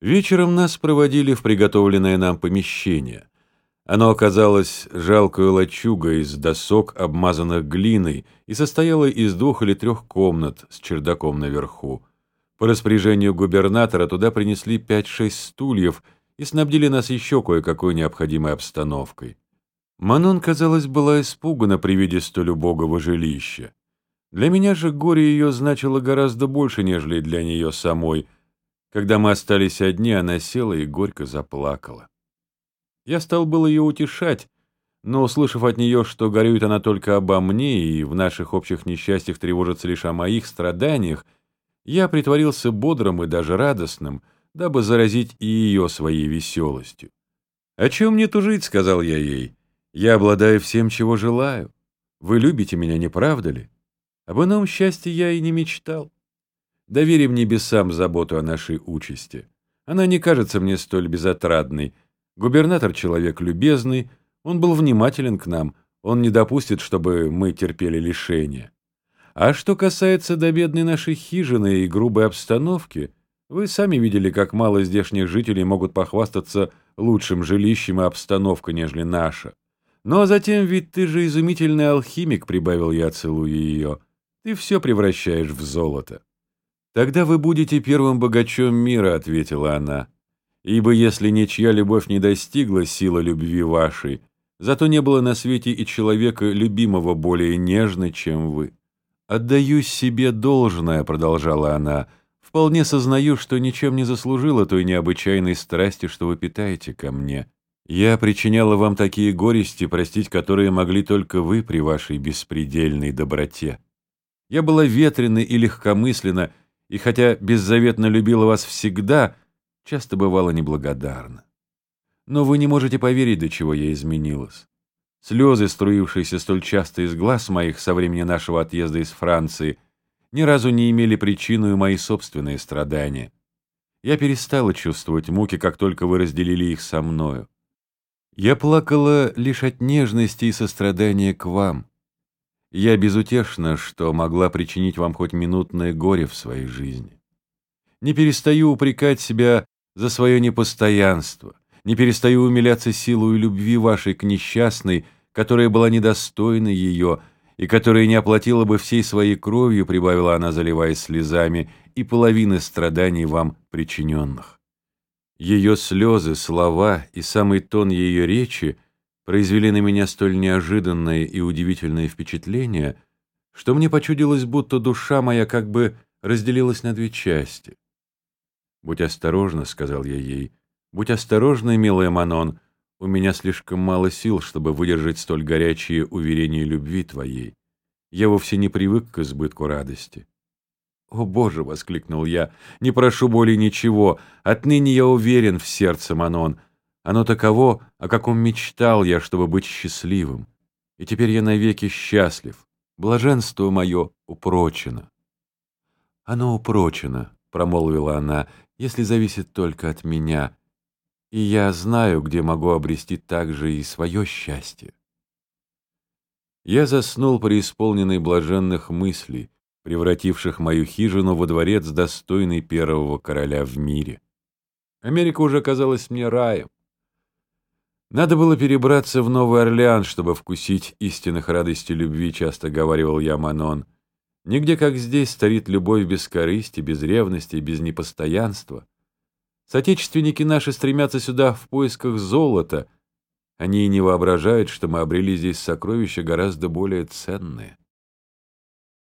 Вечером нас проводили в приготовленное нам помещение. Оно оказалось жалкой лачугой из досок, обмазанных глиной, и состояло из двух или трех комнат с чердаком наверху. По распоряжению губернатора туда принесли пять-шесть стульев и снабдили нас еще кое-какой необходимой обстановкой. Манон, казалось, была испугана при виде столь убогого жилища. Для меня же горе ее значило гораздо больше, нежели для нее самой. Когда мы остались одни, она села и горько заплакала. Я стал было ее утешать, но, услышав от нее, что горюет она только обо мне и в наших общих несчастьях тревожится лишь о моих страданиях, я притворился бодрым и даже радостным, дабы заразить и ее своей веселостью. «О чем мне тужить?» — сказал я ей. «Я обладаю всем, чего желаю. Вы любите меня, не правда ли? Об ином счастье я и не мечтал. Доверим небесам заботу о нашей участи. Она не кажется мне столь безотрадной, Губернатор человек любезный, он был внимателен к нам, он не допустит, чтобы мы терпели лишения. А что касается до бедной нашей хижины и грубой обстановки, вы сами видели, как мало здешних жителей могут похвастаться лучшим жилищем и обстановкой, нежели наша. Ну а затем, ведь ты же изумительный алхимик, прибавил я, целуя ее. Ты все превращаешь в золото. Тогда вы будете первым богачом мира, ответила она. Ибо если ничья любовь не достигла силы любви вашей, зато не было на свете и человека, любимого более нежно, чем вы. «Отдаю себе должное», — продолжала она, — «вполне сознаю, что ничем не заслужила той необычайной страсти, что вы питаете ко мне. Я причиняла вам такие горести, простить которые могли только вы при вашей беспредельной доброте. Я была ветрена и легкомысленна, и хотя беззаветно любила вас всегда, часто бывала неблагодарна. Но вы не можете поверить, до чего я изменилась. Слезы, струившиеся столь часто из глаз моих со времени нашего отъезда из Франции, ни разу не имели причину и мои собственные страдания. Я перестала чувствовать муки, как только вы разделили их со мною. Я плакала лишь от нежности и сострадания к вам. Я безутешна, что могла причинить вам хоть минутное горе в своей жизни. Не перестаю упрекать себя за свое непостоянство, не перестаю умиляться силой любви вашей к несчастной, которая была недостойна ее, и которая не оплатила бы всей своей кровью, прибавила она, заливаясь слезами, и половины страданий вам причиненных. Ее слезы, слова и самый тон ее речи произвели на меня столь неожиданное и удивительное впечатление, что мне почудилось, будто душа моя как бы разделилась на две части. «Будь осторожна», — сказал я ей. «Будь осторожна, милая Манон, у меня слишком мало сил, чтобы выдержать столь горячие уверения любви твоей. Я вовсе не привык к избытку радости». «О, Боже!» — воскликнул я. «Не прошу более ничего. Отныне я уверен в сердце Манон. Оно таково, о каком мечтал я, чтобы быть счастливым. И теперь я навеки счастлив. Блаженство мое упрочено». «Оно упрочено», — промолвила она, если зависит только от меня, и я знаю, где могу обрести также и свое счастье. Я заснул преисполненный блаженных мыслей, превративших мою хижину во дворец достойный первого короля в мире. Америка уже казалась мне раем. Надо было перебраться в Новый Орлеан, чтобы вкусить истинных радостей любви, часто говорил я Манон — Нигде, как здесь, старит любовь без корысти, без ревности, без непостоянства. Соотечественники наши стремятся сюда в поисках золота. Они и не воображают, что мы обрели здесь сокровища гораздо более ценные.